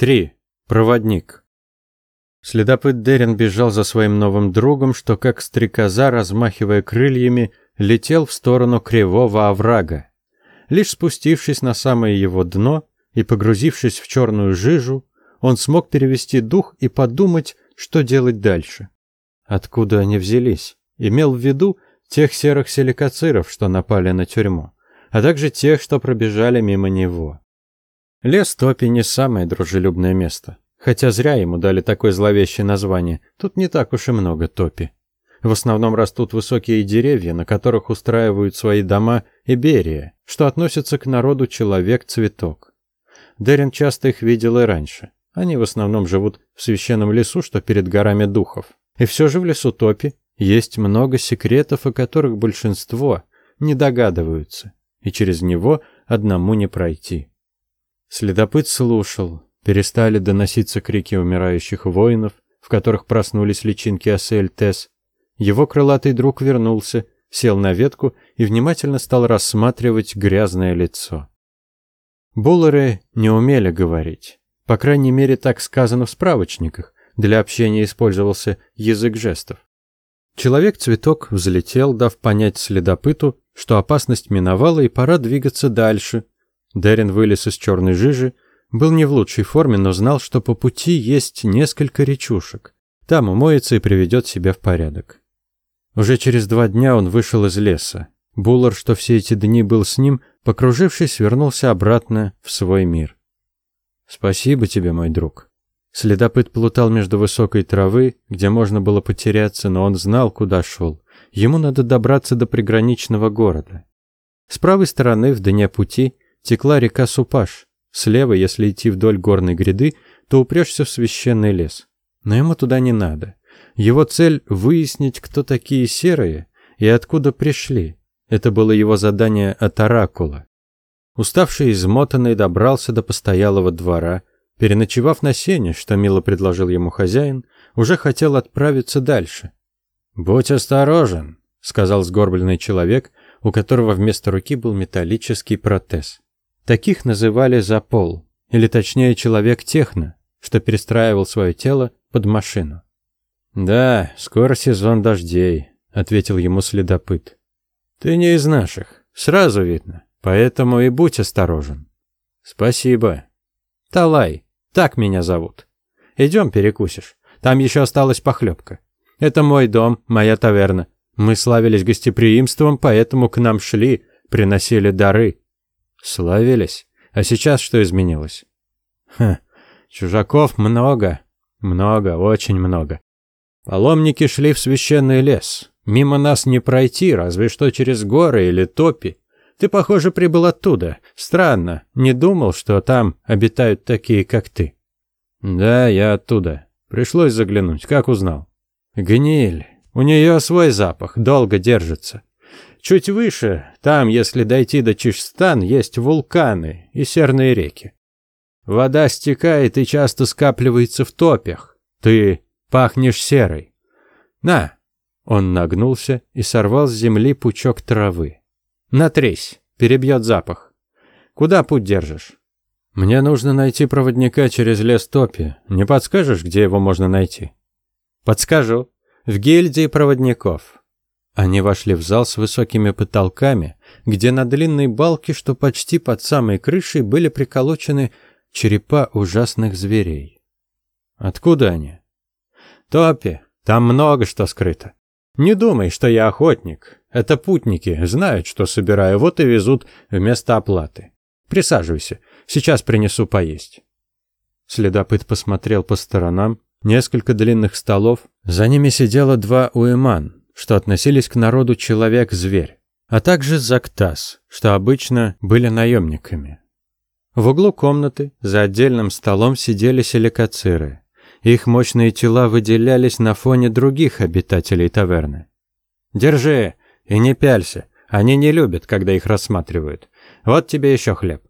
3. Проводник. Следопыт Дерин бежал за своим новым другом, что как стрекоза, размахивая крыльями, летел в сторону кривого оврага. Лишь спустившись на самое его дно и погрузившись в черную жижу, он смог перевести дух и подумать, что делать дальше. Откуда они взялись? Имел в виду тех серых силикациров, что напали на тюрьму, а также тех, что пробежали мимо него. Лес Топи не самое дружелюбное место. Хотя зря ему дали такое зловещее название. Тут не так уж и много Топи. В основном растут высокие деревья, на которых устраивают свои дома Иберия, что относится к народу человек-цветок. Дерин часто их видел и раньше. Они в основном живут в священном лесу, что перед горами духов. И все же в лесу Топи есть много секретов, о которых большинство не догадываются, и через него одному не пройти. Следопыт слушал. Перестали доноситься крики умирающих воинов, в которых проснулись личинки Асель-Тес. Его крылатый друг вернулся, сел на ветку и внимательно стал рассматривать грязное лицо. Буллеры не умели говорить. По крайней мере, так сказано в справочниках. Для общения использовался язык жестов. Человек-цветок взлетел, дав понять следопыту, что опасность миновала и пора двигаться дальше, Дерин вылез из черной жижи, был не в лучшей форме, но знал, что по пути есть несколько речушек. Там умоется и приведет себя в порядок. Уже через два дня он вышел из леса. Буллар, что все эти дни был с ним, покружившись, вернулся обратно в свой мир. «Спасибо тебе, мой друг». Следопыт плутал между высокой травы, где можно было потеряться, но он знал, куда шел. Ему надо добраться до приграничного города. С правой стороны, в дне пути, текла река Супаш. Слева, если идти вдоль горной гряды, то упрешься в священный лес. Но ему туда не надо. Его цель — выяснить, кто такие серые и откуда пришли. Это было его задание от Оракула. Уставший и измотанный добрался до постоялого двора. Переночевав на сене, что мило предложил ему хозяин, уже хотел отправиться дальше. «Будь осторожен», — сказал сгорбленный человек, у которого вместо руки был металлический протез. Таких называли запол, или точнее человек-техно, что перестраивал свое тело под машину. «Да, скоро сезон дождей», — ответил ему следопыт. «Ты не из наших, сразу видно, поэтому и будь осторожен». «Спасибо». «Талай, так меня зовут. Идем перекусишь, там еще осталась похлебка. Это мой дом, моя таверна. Мы славились гостеприимством, поэтому к нам шли, приносили дары. Славились? А сейчас что изменилось? Ха, чужаков много. Много, очень много. Паломники шли в священный лес. Мимо нас не пройти, разве что через горы или топи. Ты, похоже, прибыл оттуда. Странно. Не думал, что там обитают такие, как ты. Да, я оттуда. Пришлось заглянуть. Как узнал? Гниль. У нее свой запах, долго держится. Чуть выше, там, если дойти до Чишстан, есть вулканы и серные реки. Вода стекает и часто скапливается в топях. Ты пахнешь серой. На. Он нагнулся и сорвал с земли пучок травы. Натрись, перебьет запах. Куда путь держишь? Мне нужно найти проводника через лес Топи. Не подскажешь, где его можно найти? Подскажу. В гильдии проводников. Они вошли в зал с высокими потолками, где на длинной балке, что почти под самой крышей, были приколочены черепа ужасных зверей. Откуда они? Топи, там много что скрыто. Не думай, что я охотник. Это путники, знают, что собираю, вот и везут вместо оплаты. Присаживайся, сейчас принесу поесть. Следопыт посмотрел по сторонам. Несколько длинных столов. За ними сидело два уэман, что относились к народу человек-зверь, а также Зактас, что обычно были наемниками. В углу комнаты за отдельным столом сидели силикациры. Их мощные тела выделялись на фоне других обитателей таверны. «Держи и не пялься. Они не любят, когда их рассматривают. Вот тебе еще хлеб».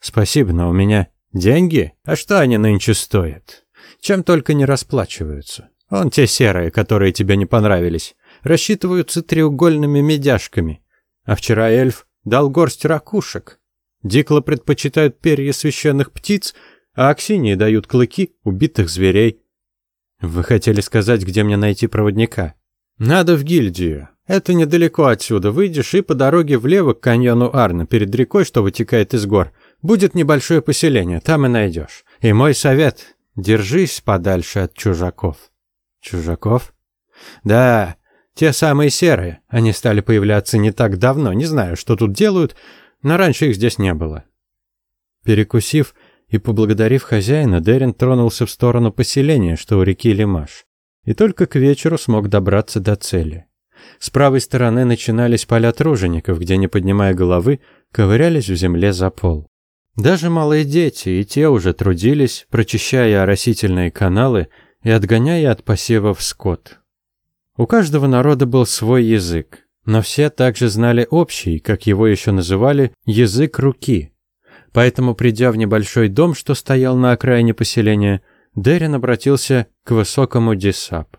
«Спасибо, но у меня деньги? А что они нынче стоят? Чем только не расплачиваются. Он те серые, которые тебе не понравились рассчитываются треугольными медяшками. А вчера эльф дал горсть ракушек. Дикло предпочитают перья священных птиц, а Аксинии дают клыки убитых зверей. Вы хотели сказать, где мне найти проводника? Надо в гильдию. Это недалеко отсюда. Выйдешь и по дороге влево к каньону Арна, перед рекой, что вытекает из гор. Будет небольшое поселение, там и найдешь. И мой совет – держись подальше от чужаков. Чужаков? Да, те самые серые. Они стали появляться не так давно. Не знаю, что тут делают, но раньше их здесь не было. Перекусив и поблагодарив хозяина, Дерин тронулся в сторону поселения, что у реки Лимаш. И только к вечеру смог добраться до цели. С правой стороны начинались поля тружеников, где, не поднимая головы, ковырялись в земле за пол. Даже малые дети и те уже трудились, прочищая оросительные каналы и отгоняя от посевов скот. У каждого народа был свой язык, но все также знали общий, как его еще называли, язык руки. Поэтому, придя в небольшой дом, что стоял на окраине поселения, Дерин обратился к высокому Десап.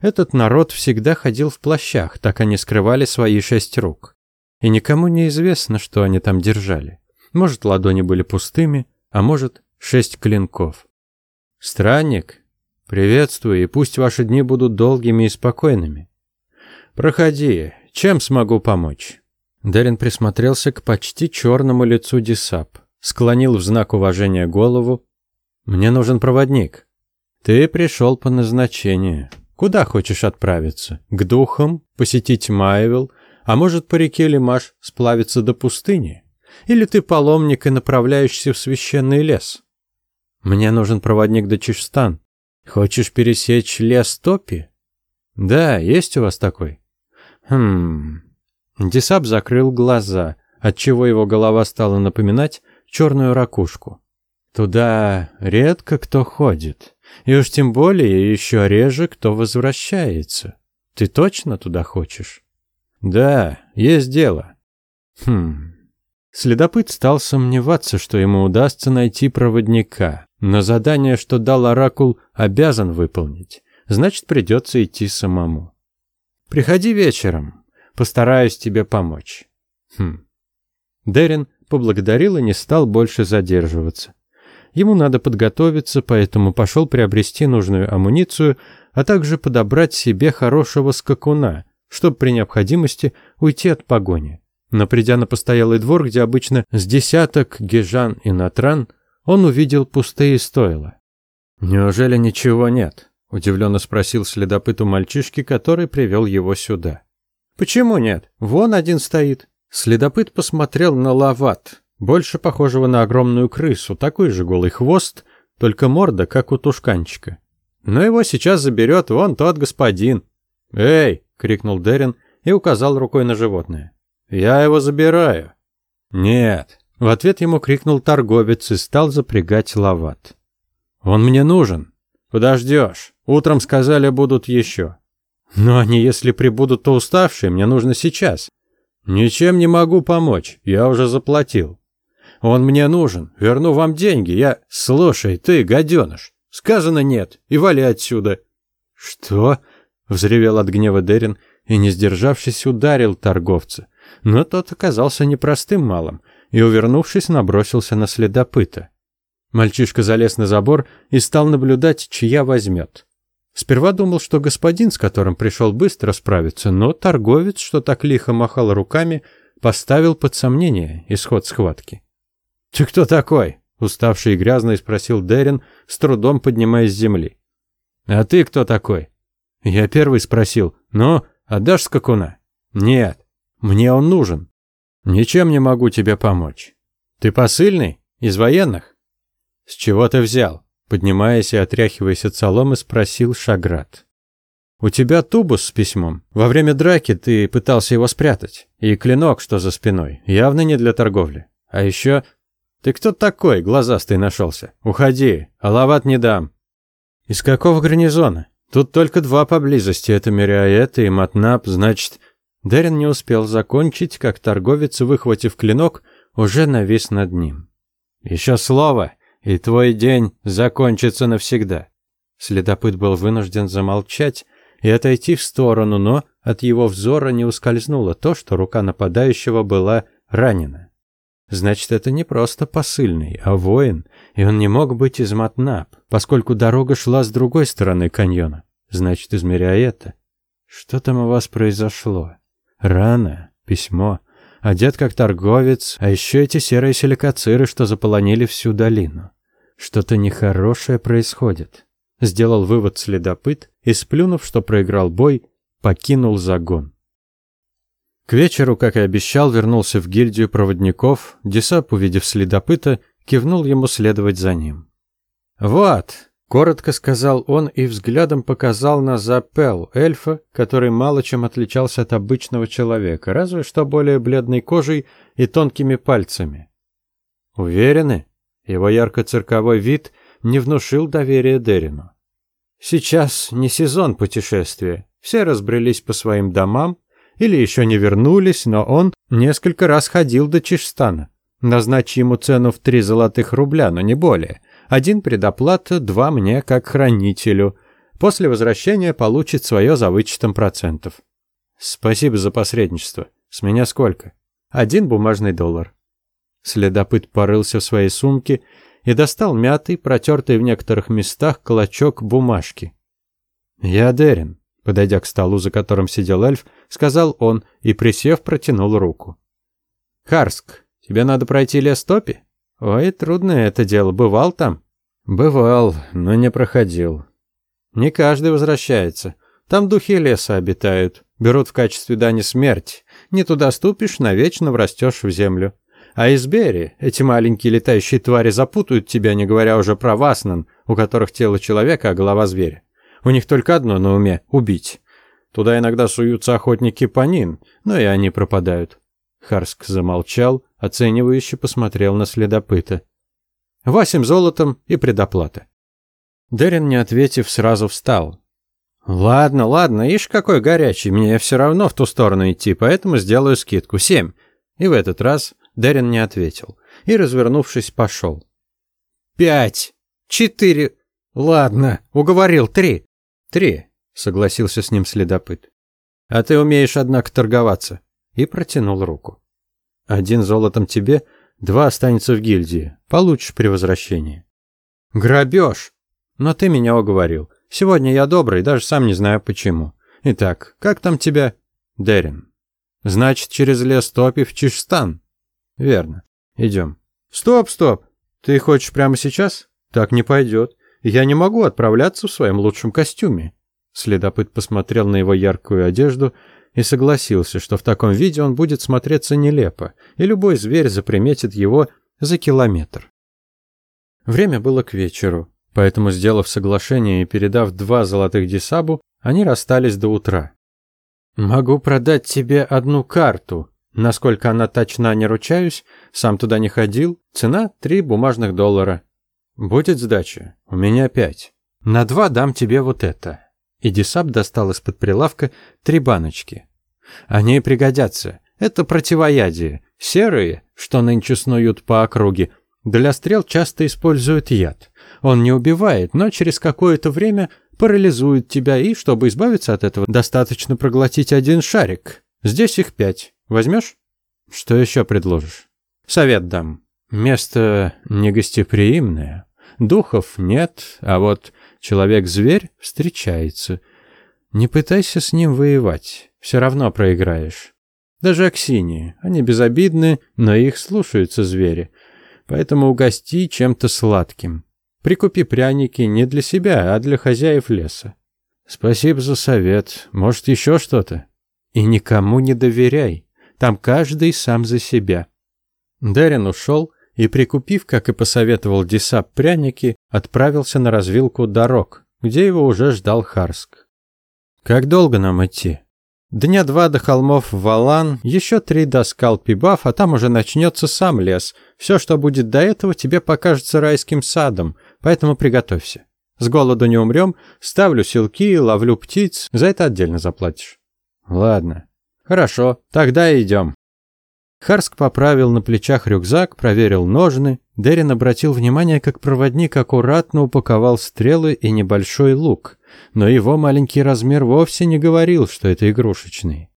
Этот народ всегда ходил в плащах, так они скрывали свои шесть рук. И никому не известно, что они там держали. Может, ладони были пустыми, а может, шесть клинков. Странник, приветствую, и пусть ваши дни будут долгими и спокойными. Проходи, чем смогу помочь? Дерин присмотрелся к почти черному лицу Дисап, склонил в знак уважения голову. Мне нужен проводник. Ты пришел по назначению. Куда хочешь отправиться? К духам? Посетить Майвел? А может, по реке Лимаш сплавиться до пустыни? Или ты паломник и направляешься в священный лес? Мне нужен проводник до Чешстан. Хочешь пересечь лес Топи? Да, есть у вас такой? Хм. Десап закрыл глаза, отчего его голова стала напоминать черную ракушку. Туда редко кто ходит. И уж тем более еще реже кто возвращается. Ты точно туда хочешь? Да, есть дело. Хм. Следопыт стал сомневаться, что ему удастся найти проводника, но задание, что дал Оракул, обязан выполнить. Значит, придется идти самому. Приходи вечером. Постараюсь тебе помочь. Хм. Дерин поблагодарил и не стал больше задерживаться. Ему надо подготовиться, поэтому пошел приобрести нужную амуницию, а также подобрать себе хорошего скакуна, чтобы при необходимости уйти от погони. Но придя на постоялый двор, где обычно с десяток гежан и натран, он увидел пустые стойла. «Неужели ничего нет?» – удивленно спросил следопыт у мальчишки, который привел его сюда. «Почему нет? Вон один стоит». Следопыт посмотрел на лават, больше похожего на огромную крысу, такой же голый хвост, только морда, как у тушканчика. Но его сейчас заберет вон тот господин. «Эй!» — крикнул Дерин и указал рукой на животное. «Я его забираю». «Нет!» — в ответ ему крикнул торговец и стал запрягать лават. «Он мне нужен. Подождешь. Утром сказали, будут еще. Но они, если прибудут, то уставшие, мне нужно сейчас. Ничем не могу помочь, я уже заплатил. Он мне нужен. Верну вам деньги. Я... Слушай, ты, гаденыш. Сказано нет. И вали отсюда. Что? Взревел от гнева Дерин и, не сдержавшись, ударил торговца. Но тот оказался непростым малым и, увернувшись, набросился на следопыта. Мальчишка залез на забор и стал наблюдать, чья возьмет. Сперва думал, что господин, с которым пришел, быстро справится, но торговец, что так лихо махал руками, поставил под сомнение исход схватки. «Ты кто такой?» — уставший и грязный спросил Дерин, с трудом поднимаясь с земли. «А ты кто такой?» Я первый спросил. «Ну, отдашь скакуна?» «Нет, мне он нужен. Ничем не могу тебе помочь. Ты посыльный? Из военных?» «С чего ты взял?» Поднимаясь и отряхиваясь от соломы, спросил Шаград. «У тебя тубус с письмом. Во время драки ты пытался его спрятать. И клинок, что за спиной, явно не для торговли. А еще «Ты кто такой, глазастый нашелся? Уходи, а лават не дам». «Из какого гарнизона? Тут только два поблизости, это Мириаэт и Матнап, значит...» Дерин не успел закончить, как торговец, выхватив клинок, уже навис над ним. «Еще слово, и твой день закончится навсегда». Следопыт был вынужден замолчать и отойти в сторону, но от его взора не ускользнуло то, что рука нападающего была ранена. Значит, это не просто посыльный, а воин, и он не мог быть из Матнап, поскольку дорога шла с другой стороны каньона. Значит, измеряя это. Что там у вас произошло? Рано, письмо, одет как торговец, а еще эти серые силикациры, что заполонили всю долину. Что-то нехорошее происходит. Сделал вывод следопыт и, сплюнув, что проиграл бой, покинул загон. К вечеру, как и обещал, вернулся в гильдию проводников. Десап, увидев следопыта, кивнул ему следовать за ним. «Вот», — коротко сказал он и взглядом показал на Запел, эльфа, который мало чем отличался от обычного человека, разве что более бледной кожей и тонкими пальцами. «Уверены?» Его ярко-цирковой вид не внушил доверия Дерину. «Сейчас не сезон путешествия. Все разбрелись по своим домам, или еще не вернулись, но он несколько раз ходил до Чешстана. Назначь ему цену в три золотых рубля, но не более. Один предоплата, два мне как хранителю. После возвращения получит свое за вычетом процентов. Спасибо за посредничество. С меня сколько? Один бумажный доллар. Следопыт порылся в своей сумке и достал мятый, протертый в некоторых местах клочок бумажки. «Я Дерин», подойдя к столу, за которым сидел эльф, сказал он и, присев, протянул руку. «Харск, тебе надо пройти лес Топи? Ой, трудное это дело. Бывал там?» «Бывал, но не проходил. Не каждый возвращается. Там духи леса обитают. Берут в качестве дани смерть. Не туда ступишь, навечно врастешь в землю. А из Бери эти маленькие летающие твари запутают тебя, не говоря уже про Васнан, у которых тело человека, а голова зверя. У них только одно на уме — убить. Туда иногда суются охотники Панин, но и они пропадают. Харск замолчал, оценивающе посмотрел на следопыта. Восемь золотом и предоплата. Дерин, не ответив, сразу встал. «Ладно, ладно, ишь какой горячий, мне все равно в ту сторону идти, поэтому сделаю скидку. Семь». И в этот раз Дерин не ответил. И, развернувшись, пошел. «Пять! Четыре! Ладно, уговорил, три!» «Три согласился с ним следопыт. А ты умеешь, однако, торговаться. И протянул руку. Один золотом тебе, два останется в гильдии. Получишь при возвращении. Грабеж! Но ты меня уговорил. Сегодня я добрый, даже сам не знаю почему. Итак, как там тебя? Дерин. Значит, через лес Топи в Чешстан? Верно. Идем. Стоп, стоп. Ты хочешь прямо сейчас? Так не пойдет. Я не могу отправляться в своем лучшем костюме. Следопыт посмотрел на его яркую одежду и согласился, что в таком виде он будет смотреться нелепо, и любой зверь заприметит его за километр. Время было к вечеру, поэтому, сделав соглашение и передав два золотых десабу, они расстались до утра. «Могу продать тебе одну карту. Насколько она точна, не ручаюсь. Сам туда не ходил. Цена — три бумажных доллара. Будет сдача. У меня пять. На два дам тебе вот это. И Десап достал из-под прилавка три баночки. Они пригодятся. Это противоядие. Серые, что нынче снуют по округе, для стрел часто используют яд. Он не убивает, но через какое-то время парализует тебя, и, чтобы избавиться от этого, достаточно проглотить один шарик. Здесь их пять. Возьмешь? Что еще предложишь? Совет дам. Место негостеприимное. Духов нет, а вот человек-зверь встречается. Не пытайся с ним воевать, все равно проиграешь. Даже Аксинии, они безобидны, но их слушаются звери. Поэтому угости чем-то сладким. Прикупи пряники не для себя, а для хозяев леса. Спасибо за совет. Может, еще что-то? И никому не доверяй. Там каждый сам за себя. Дарин ушел, и, прикупив, как и посоветовал Десап, пряники, отправился на развилку дорог, где его уже ждал Харск. «Как долго нам идти?» «Дня два до холмов Валан, еще три до скал Пибав, а там уже начнется сам лес. Все, что будет до этого, тебе покажется райским садом, поэтому приготовься. С голоду не умрем, ставлю силки, ловлю птиц, за это отдельно заплатишь». «Ладно». «Хорошо, тогда идем». Харск поправил на плечах рюкзак, проверил ножны. Дерин обратил внимание, как проводник аккуратно упаковал стрелы и небольшой лук. Но его маленький размер вовсе не говорил, что это игрушечный.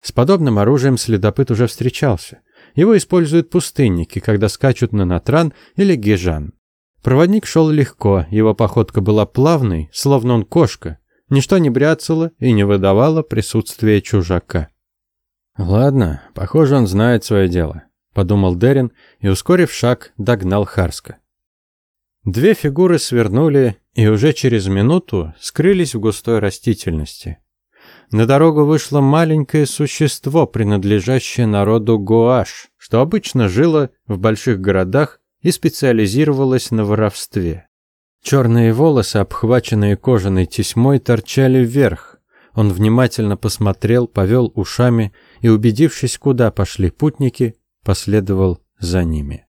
С подобным оружием следопыт уже встречался. Его используют пустынники, когда скачут на Натран или Гежан. Проводник шел легко, его походка была плавной, словно он кошка. Ничто не бряцало и не выдавало присутствие чужака. «Ладно, похоже, он знает свое дело», — подумал Дерин и, ускорив шаг, догнал Харска. Две фигуры свернули и уже через минуту скрылись в густой растительности. На дорогу вышло маленькое существо, принадлежащее народу Гуаш, что обычно жило в больших городах и специализировалось на воровстве. Черные волосы, обхваченные кожаной тесьмой, торчали вверх. Он внимательно посмотрел, повел ушами и, убедившись, куда пошли путники, последовал за ними.